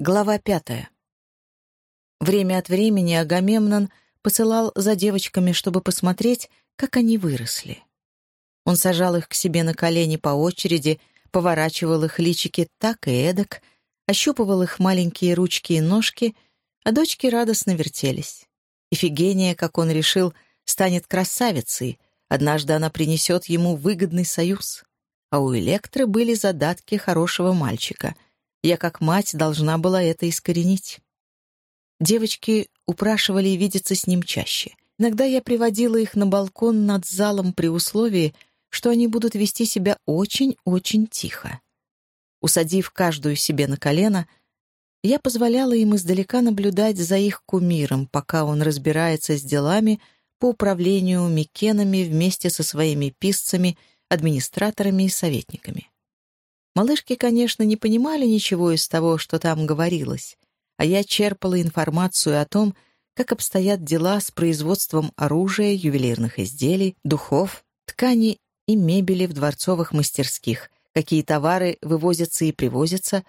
Глава пятая. Время от времени Агамемнон посылал за девочками, чтобы посмотреть, как они выросли. Он сажал их к себе на колени по очереди, поворачивал их личики так и эдак, ощупывал их маленькие ручки и ножки, а дочки радостно вертелись. Ифигения, как он решил, станет красавицей, однажды она принесет ему выгодный союз. А у Электры были задатки хорошего мальчика — я, как мать, должна была это искоренить. Девочки упрашивали видеться с ним чаще. Иногда я приводила их на балкон над залом при условии, что они будут вести себя очень-очень тихо. Усадив каждую себе на колено, я позволяла им издалека наблюдать за их кумиром, пока он разбирается с делами по управлению Микенами вместе со своими писцами, администраторами и советниками. Малышки, конечно, не понимали ничего из того, что там говорилось, а я черпала информацию о том, как обстоят дела с производством оружия, ювелирных изделий, духов, тканей и мебели в дворцовых мастерских, какие товары вывозятся и привозятся,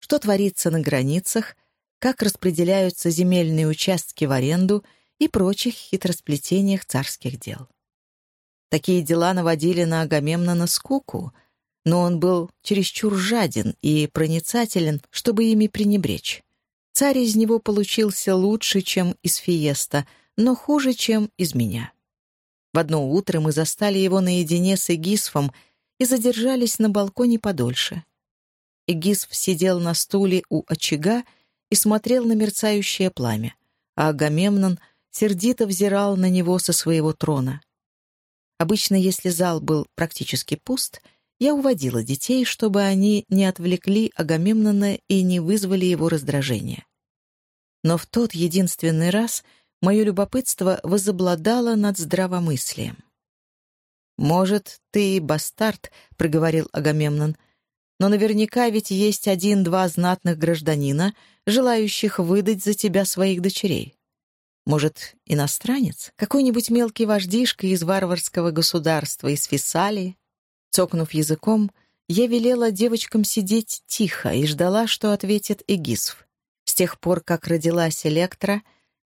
что творится на границах, как распределяются земельные участки в аренду и прочих хитросплетениях царских дел. Такие дела наводили на Агамемнона скуку — но он был чересчур жаден и проницателен, чтобы ими пренебречь. Царь из него получился лучше, чем из Фиеста, но хуже, чем из меня. В одно утро мы застали его наедине с Эгисфом и задержались на балконе подольше. Эгисф сидел на стуле у очага и смотрел на мерцающее пламя, а Агамемнон сердито взирал на него со своего трона. Обычно, если зал был практически пуст — я уводила детей, чтобы они не отвлекли Агамемнона и не вызвали его раздражение. Но в тот единственный раз мое любопытство возобладало над здравомыслием. «Может, ты и бастард», — проговорил Агамемнон, «но наверняка ведь есть один-два знатных гражданина, желающих выдать за тебя своих дочерей. Может, иностранец? Какой-нибудь мелкий вождишка из варварского государства, из Фессалии? Цокнув языком, я велела девочкам сидеть тихо и ждала, что ответит Эгисф. С тех пор, как родилась Электра,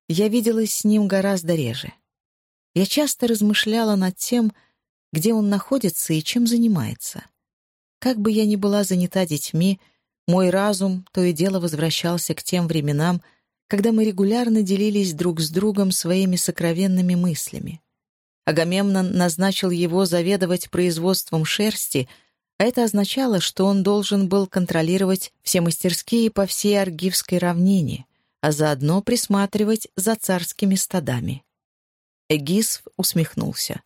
я виделась с ним гораздо реже. Я часто размышляла над тем, где он находится и чем занимается. Как бы я ни была занята детьми, мой разум то и дело возвращался к тем временам, когда мы регулярно делились друг с другом своими сокровенными мыслями. Агамемнон назначил его заведовать производством шерсти, а это означало, что он должен был контролировать все мастерские по всей Аргивской равнине, а заодно присматривать за царскими стадами. Эгисф усмехнулся.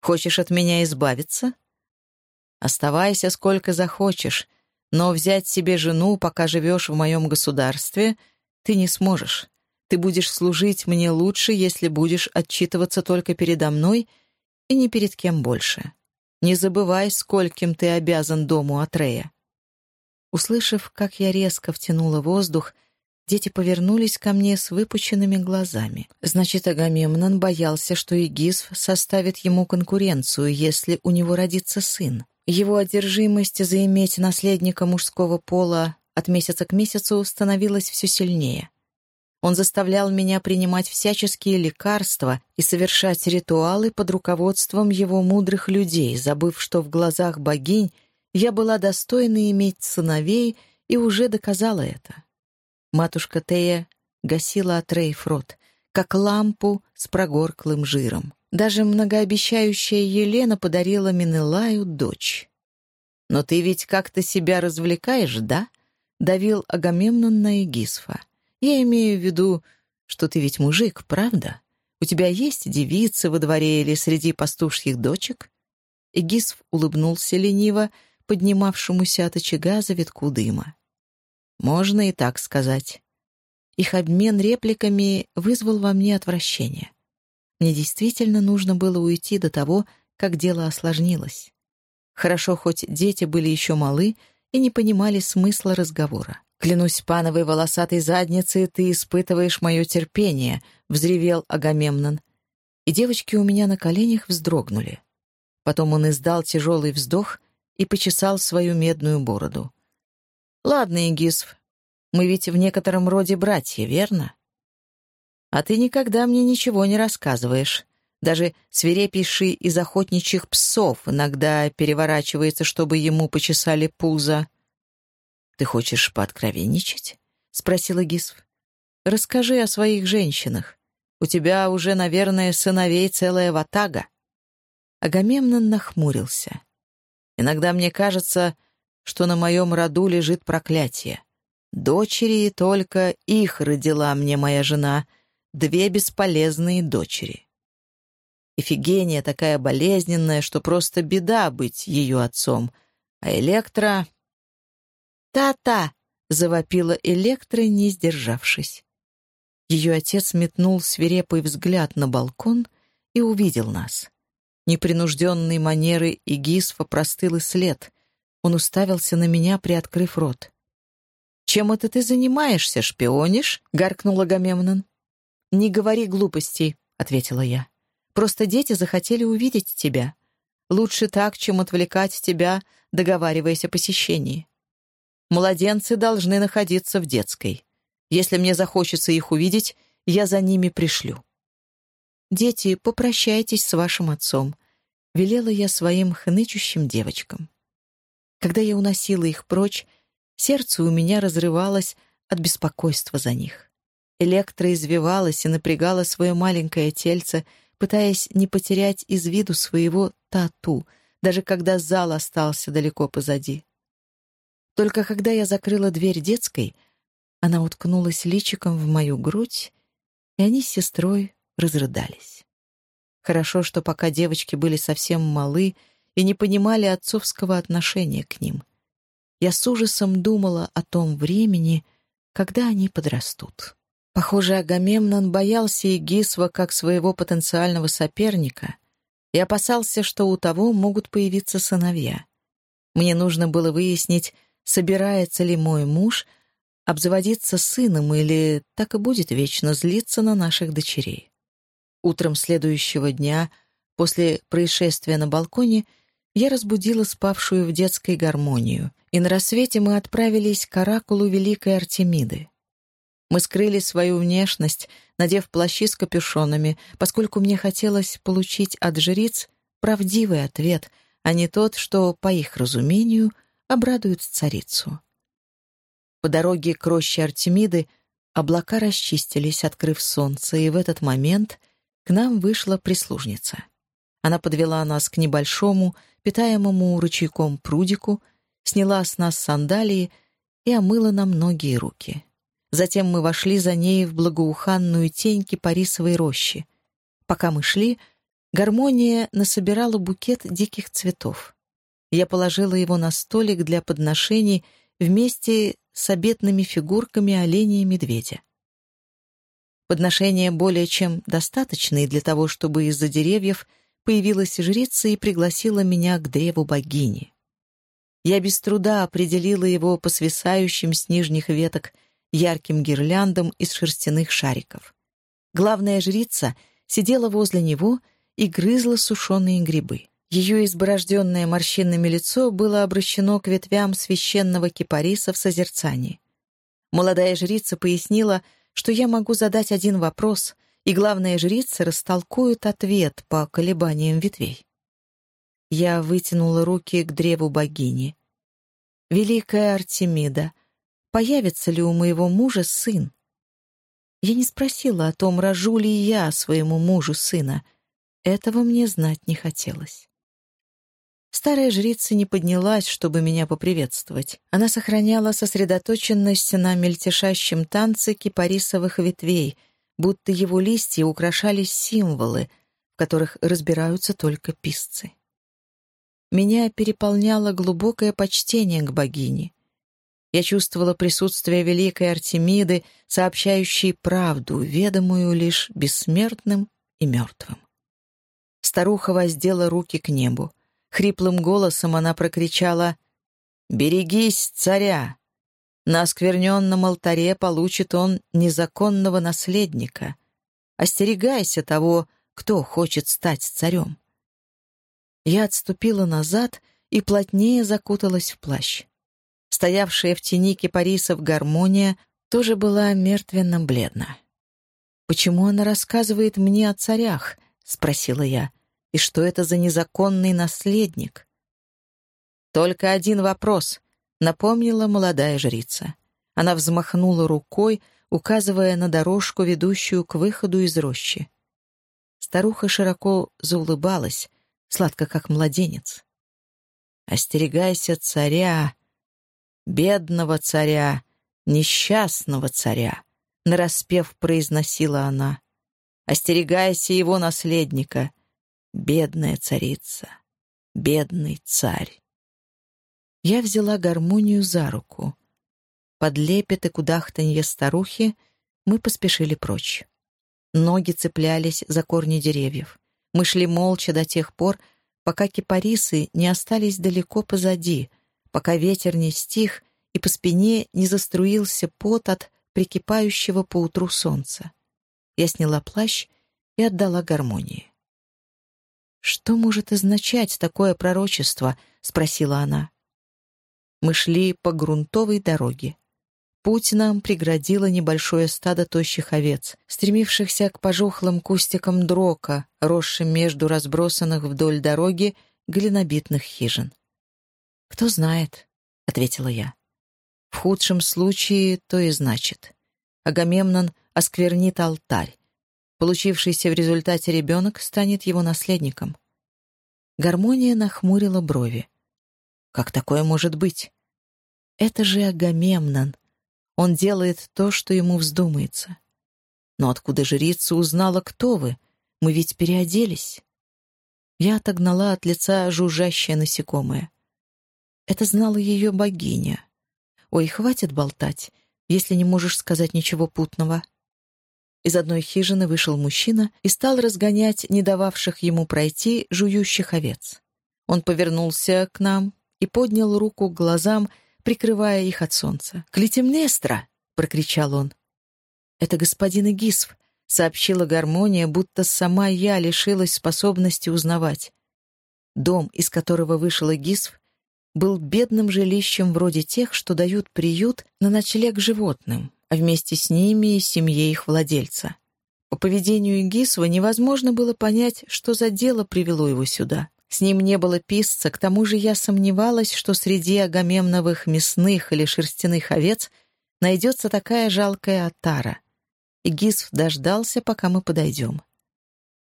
«Хочешь от меня избавиться?» «Оставайся сколько захочешь, но взять себе жену, пока живешь в моем государстве, ты не сможешь. Ты будешь служить мне лучше, если будешь отчитываться только передо мной и ни перед кем больше. Не забывай, скольким ты обязан дому Атрея». Услышав, как я резко втянула воздух, дети повернулись ко мне с выпученными глазами. Значит, Агамемнон боялся, что Игисф составит ему конкуренцию, если у него родится сын. Его одержимость заиметь наследника мужского пола от месяца к месяцу становилась все сильнее. Он заставлял меня принимать всяческие лекарства и совершать ритуалы под руководством его мудрых людей, забыв, что в глазах богинь я была достойна иметь сыновей и уже доказала это. Матушка Тея гасила от рот, как лампу с прогорклым жиром. Даже многообещающая Елена подарила Минелаю дочь. «Но ты ведь как-то себя развлекаешь, да?» — давил Агамемнон на Эгисфа. Я имею в виду, что ты ведь мужик, правда? У тебя есть девицы во дворе или среди пастушьих дочек?» Эгисф улыбнулся лениво, поднимавшемуся от очага завитку дыма. «Можно и так сказать». Их обмен репликами вызвал во мне отвращение. Мне действительно нужно было уйти до того, как дело осложнилось. Хорошо, хоть дети были еще малы и не понимали смысла разговора. «Клянусь пановой волосатой задницей, ты испытываешь мое терпение», — взревел Агамемнон. И девочки у меня на коленях вздрогнули. Потом он издал тяжелый вздох и почесал свою медную бороду. «Ладно, Игисф, Мы ведь в некотором роде братья, верно? А ты никогда мне ничего не рассказываешь. Даже свирепейший из охотничьих псов иногда переворачивается, чтобы ему почесали пузо. «Ты хочешь пооткровенничать?» — спросила Гисв. «Расскажи о своих женщинах. У тебя уже, наверное, сыновей целая ватага». Агамемнон нахмурился. «Иногда мне кажется, что на моем роду лежит проклятие. Дочери только их родила мне моя жена, две бесполезные дочери. Эфигения такая болезненная, что просто беда быть ее отцом, а Электра... «Та-та!» — завопила Электра, не сдержавшись. Ее отец метнул свирепый взгляд на балкон и увидел нас. Непринужденной манеры Игисфа простыл и след. Он уставился на меня, приоткрыв рот. «Чем это ты занимаешься, шпионишь?» — гаркнул Агамемнон. «Не говори глупостей», — ответила я. «Просто дети захотели увидеть тебя. Лучше так, чем отвлекать тебя, договариваясь о посещении. Младенцы должны находиться в детской. Если мне захочется их увидеть, я за ними пришлю». «Дети, попрощайтесь с вашим отцом», — велела я своим хнычущим девочкам. Когда я уносила их прочь, сердце у меня разрывалось от беспокойства за них. Электро извивалась и напрягала свое маленькое тельце, пытаясь не потерять из виду своего тату, даже когда зал остался далеко позади. Только когда я закрыла дверь детской, она уткнулась личиком в мою грудь, и они с сестрой разрыдались. Хорошо, что пока девочки были совсем малы и не понимали отцовского отношения к ним. Я с ужасом думала о том времени, когда они подрастут. Похоже, Агамемнон боялся Игисва как своего потенциального соперника и опасался, что у того могут появиться сыновья. Мне нужно было выяснить, собирается ли мой муж обзаводиться сыном или так и будет вечно злиться на наших дочерей. Утром следующего дня, после происшествия на балконе, я разбудила спавшую в детской гармонию, и на рассвете мы отправились к оракулу Великой Артемиды. Мы скрыли свою внешность, надев плащи с капюшонами, поскольку мне хотелось получить от жриц правдивый ответ, а не тот, что, по их разумению, обрадует царицу. По дороге к роще Артемиды облака расчистились, открыв солнце, и в этот момент к нам вышла прислужница. Она подвела нас к небольшому, питаемому ручейком прудику, сняла с нас сандалии и омыла нам ноги и руки. Затем мы вошли за ней в благоуханную тень кипарисовой рощи. Пока мы шли, гармония насобирала букет диких цветов. Я положила его на столик для подношений вместе с обетными фигурками оленя и медведя. Подношения более чем достаточные для того, чтобы из-за деревьев появилась жрица и пригласила меня к древу богини. Я без труда определила его по свисающим с нижних веток ярким гирляндам из шерстяных шариков. Главная жрица сидела возле него и грызла сушеные грибы. Ее изборожденное морщинами лицо было обращено к ветвям священного кипариса в созерцании. Молодая жрица пояснила, что я могу задать один вопрос, и главная жрица растолкует ответ по колебаниям ветвей. Я вытянула руки к древу богини. «Великая Артемида, появится ли у моего мужа сын?» Я не спросила о том, рожу ли я своему мужу сына. Этого мне знать не хотелось. Старая жрица не поднялась, чтобы меня поприветствовать. Она сохраняла сосредоточенность на мельтешащем танце кипарисовых ветвей, будто его листья украшали символы, в которых разбираются только писцы. Меня переполняло глубокое почтение к богине. Я чувствовала присутствие великой Артемиды, сообщающей правду, ведомую лишь бессмертным и мертвым. Старуха воздела руки к небу. Хриплым голосом она прокричала «Берегись, царя! На оскверненном алтаре получит он незаконного наследника. Остерегайся того, кто хочет стать царем». Я отступила назад и плотнее закуталась в плащ. Стоявшая в тени кипарисов гармония тоже была мертвенно-бледна. «Почему она рассказывает мне о царях?» — спросила я. «И что это за незаконный наследник?» «Только один вопрос», — напомнила молодая жрица. Она взмахнула рукой, указывая на дорожку, ведущую к выходу из рощи. Старуха широко заулыбалась, сладко как младенец. «Остерегайся царя, бедного царя, несчастного царя», — нараспев произносила она. «Остерегайся его наследника, бедная царица, бедный царь». Я взяла гармонию за руку. Под лепет и кудахтанье старухи мы поспешили прочь. Ноги цеплялись за корни деревьев. Мы шли молча до тех пор, пока кипарисы не остались далеко позади, пока ветер не стих и по спине не заструился пот от прикипающего по утру солнца. Я сняла плащ и отдала гармонии. «Что может означать такое пророчество?» — спросила она. Мы шли по грунтовой дороге. Путь нам преградило небольшое стадо тощих овец, стремившихся к пожухлым кустикам дрока, росшим между разбросанных вдоль дороги глинобитных хижин. «Кто знает», — ответила я. «В худшем случае то и значит. Агамемнон осквернит алтарь. Получившийся в результате ребенок станет его наследником». Гармония нахмурила брови. «Как такое может быть?» «Это же Агамемнон», он делает то, что ему вздумается. Но откуда жрица узнала, кто вы? Мы ведь переоделись. Я отогнала от лица жужжащее насекомое. Это знала ее богиня. Ой, хватит болтать, если не можешь сказать ничего путного. Из одной хижины вышел мужчина и стал разгонять не дававших ему пройти жующих овец. Он повернулся к нам и поднял руку к глазам, прикрывая их от солнца. «Клитемнестра!» — прокричал он. «Это господин Игисв», — сообщила гармония, будто сама я лишилась способности узнавать. Дом, из которого вышел Игисв, был бедным жилищем вроде тех, что дают приют на ночлег животным, а вместе с ними и семье их владельца. По поведению Игисва невозможно было понять, что за дело привело его сюда. С ним не было писца, к тому же я сомневалась, что среди агамемновых мясных или шерстяных овец найдется такая жалкая отара. И Гисф дождался, пока мы подойдем.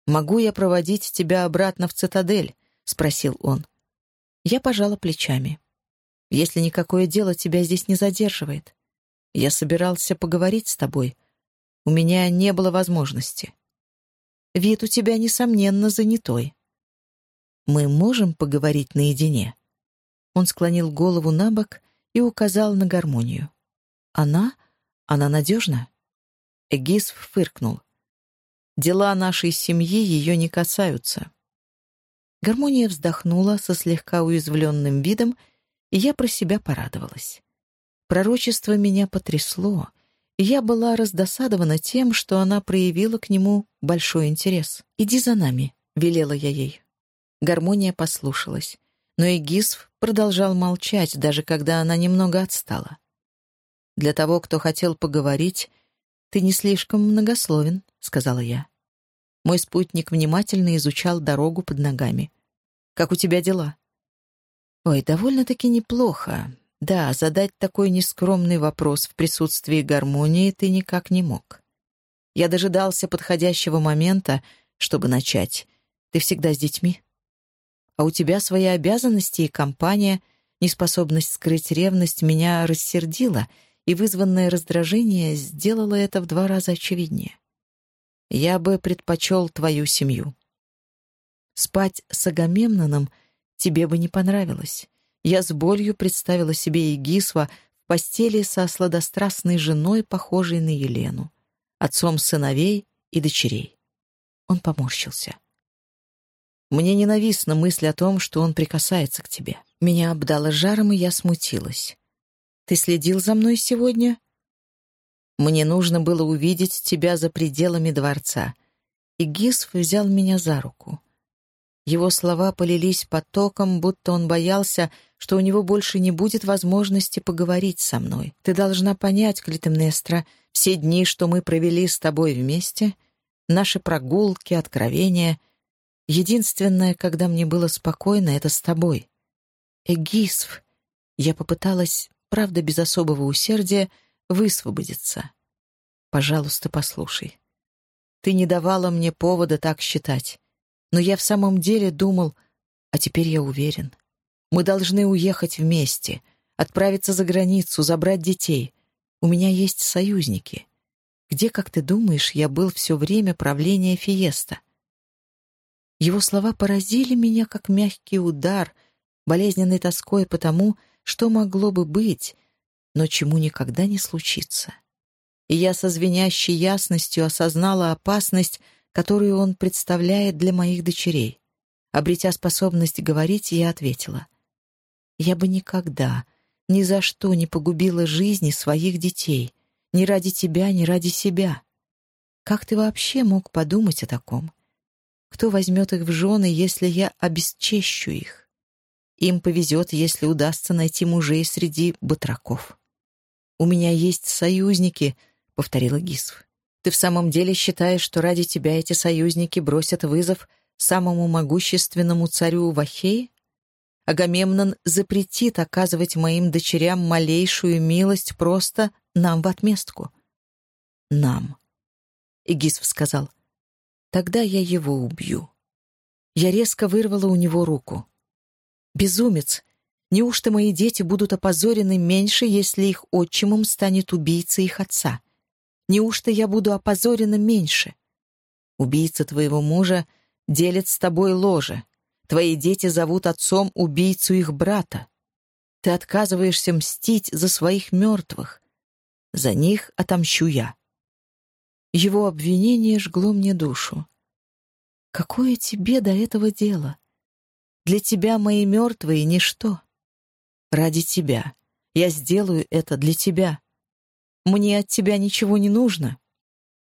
«Могу я проводить тебя обратно в цитадель?» — спросил он. Я пожала плечами. «Если никакое дело тебя здесь не задерживает. Я собирался поговорить с тобой. У меня не было возможности. Вид у тебя, несомненно, занятой. «Мы можем поговорить наедине?» Он склонил голову на бок и указал на гармонию. «Она? Она надежна?» Эгис фыркнул. «Дела нашей семьи ее не касаются». Гармония вздохнула со слегка уязвленным видом, и я про себя порадовалась. Пророчество меня потрясло, и я была раздосадована тем, что она проявила к нему большой интерес. «Иди за нами», — велела я ей. Гармония послушалась. Но и Гисв продолжал молчать, даже когда она немного отстала. «Для того, кто хотел поговорить, ты не слишком многословен», — сказала я. Мой спутник внимательно изучал дорогу под ногами. «Как у тебя дела?» «Ой, довольно-таки неплохо. Да, задать такой нескромный вопрос в присутствии гармонии ты никак не мог. Я дожидался подходящего момента, чтобы начать. Ты всегда с детьми?» а у тебя свои обязанности и компания, неспособность скрыть ревность меня рассердила, и вызванное раздражение сделало это в два раза очевиднее. Я бы предпочел твою семью. Спать с Агамемноном тебе бы не понравилось. Я с болью представила себе Игисва в постели со сладострастной женой, похожей на Елену, отцом сыновей и дочерей. Он поморщился. Мне ненавистна мысль о том, что он прикасается к тебе. Меня обдало жаром, и я смутилась. Ты следил за мной сегодня? Мне нужно было увидеть тебя за пределами дворца. И Гисф взял меня за руку. Его слова полились потоком, будто он боялся, что у него больше не будет возможности поговорить со мной. Ты должна понять, Клитемнестра, все дни, что мы провели с тобой вместе, наши прогулки, откровения. Единственное, когда мне было спокойно, это с тобой. Эгисф. Я попыталась, правда, без особого усердия, высвободиться. Пожалуйста, послушай. Ты не давала мне повода так считать. Но я в самом деле думал, а теперь я уверен. Мы должны уехать вместе, отправиться за границу, забрать детей. У меня есть союзники. Где, как ты думаешь, я был все время правления Фиеста? Его слова поразили меня, как мягкий удар, болезненной тоской потому, что могло бы быть, но чему никогда не случится. И я со звенящей ясностью осознала опасность, которую он представляет для моих дочерей. Обретя способность говорить, я ответила. «Я бы никогда, ни за что не погубила жизни своих детей, ни ради тебя, ни ради себя. Как ты вообще мог подумать о таком? Кто возьмет их в жены, если я обесчещу их? Им повезет, если удастся найти мужей среди батраков. «У меня есть союзники», — повторила Гисв. Ты в самом деле считаешь, что ради тебя эти союзники бросят вызов самому могущественному царю Вахей? Агамемнон запретит оказывать моим дочерям малейшую милость просто нам в отместку. Нам. Игисв сказал. Тогда я его убью. Я резко вырвала у него руку. Безумец! Неужто мои дети будут опозорены меньше, если их отчимом станет убийца их отца? Неужто я буду опозорена меньше? Убийца твоего мужа делит с тобой ложе. Твои дети зовут отцом убийцу их брата. Ты отказываешься мстить за своих мертвых. За них отомщу я. Его обвинение жгло мне душу. Какое тебе до этого дело? Для тебя мои мертвые — ничто. Ради тебя. Я сделаю это для тебя. Мне от тебя ничего не нужно».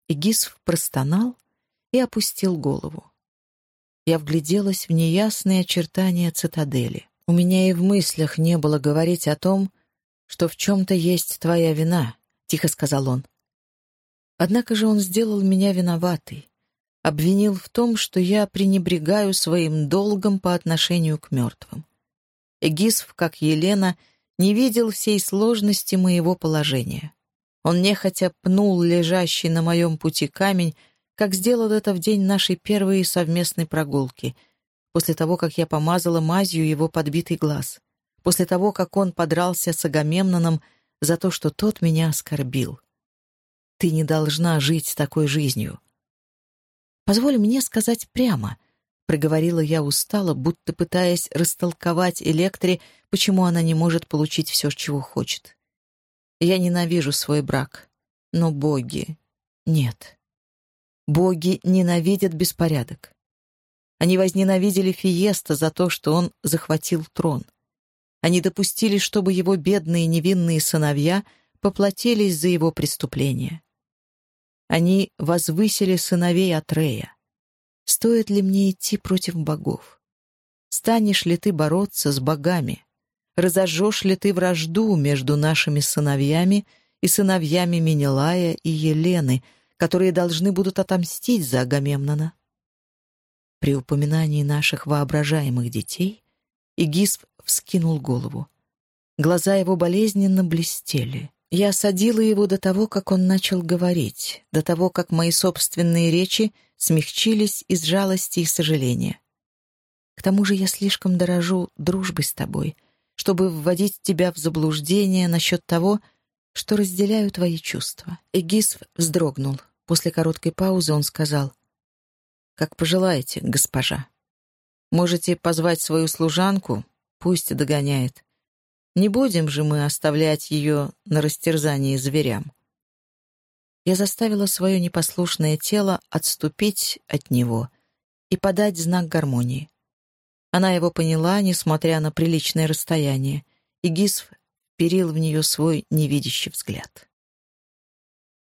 Игисф простонал и опустил голову. Я вгляделась в неясные очертания цитадели. У меня и в мыслях не было говорить о том, что в чем-то есть твоя вина, — тихо сказал он. Однако же он сделал меня виноватой, обвинил в том, что я пренебрегаю своим долгом по отношению к мертвым. Эгисф, как Елена, не видел всей сложности моего положения. Он нехотя пнул лежащий на моем пути камень, как сделал это в день нашей первой совместной прогулки, после того, как я помазала мазью его подбитый глаз, после того, как он подрался с Агамемноном за то, что тот меня оскорбил. Ты не должна жить такой жизнью. Позволь мне сказать прямо, — проговорила я устало, будто пытаясь растолковать Электре, почему она не может получить все, чего хочет. Я ненавижу свой брак. Но боги... Нет. Боги ненавидят беспорядок. Они возненавидели Фиеста за то, что он захватил трон. Они допустили, чтобы его бедные невинные сыновья поплатились за его преступления. Они возвысили сыновей Атрея. Стоит ли мне идти против богов? Станешь ли ты бороться с богами? Разожжешь ли ты вражду между нашими сыновьями и сыновьями Менелая и Елены, которые должны будут отомстить за Агамемнона?» При упоминании наших воображаемых детей Игисп вскинул голову. Глаза его болезненно блестели. Я осадила его до того, как он начал говорить, до того, как мои собственные речи смягчились из жалости и сожаления. К тому же я слишком дорожу дружбой с тобой, чтобы вводить тебя в заблуждение насчет того, что разделяю твои чувства». Эгисф вздрогнул. После короткой паузы он сказал, «Как пожелаете, госпожа. Можете позвать свою служанку, пусть догоняет. Не будем же мы оставлять ее на растерзании зверям». Я заставила свое непослушное тело отступить от него и подать знак гармонии. Она его поняла, несмотря на приличное расстояние, и Гисф вперил в нее свой невидящий взгляд.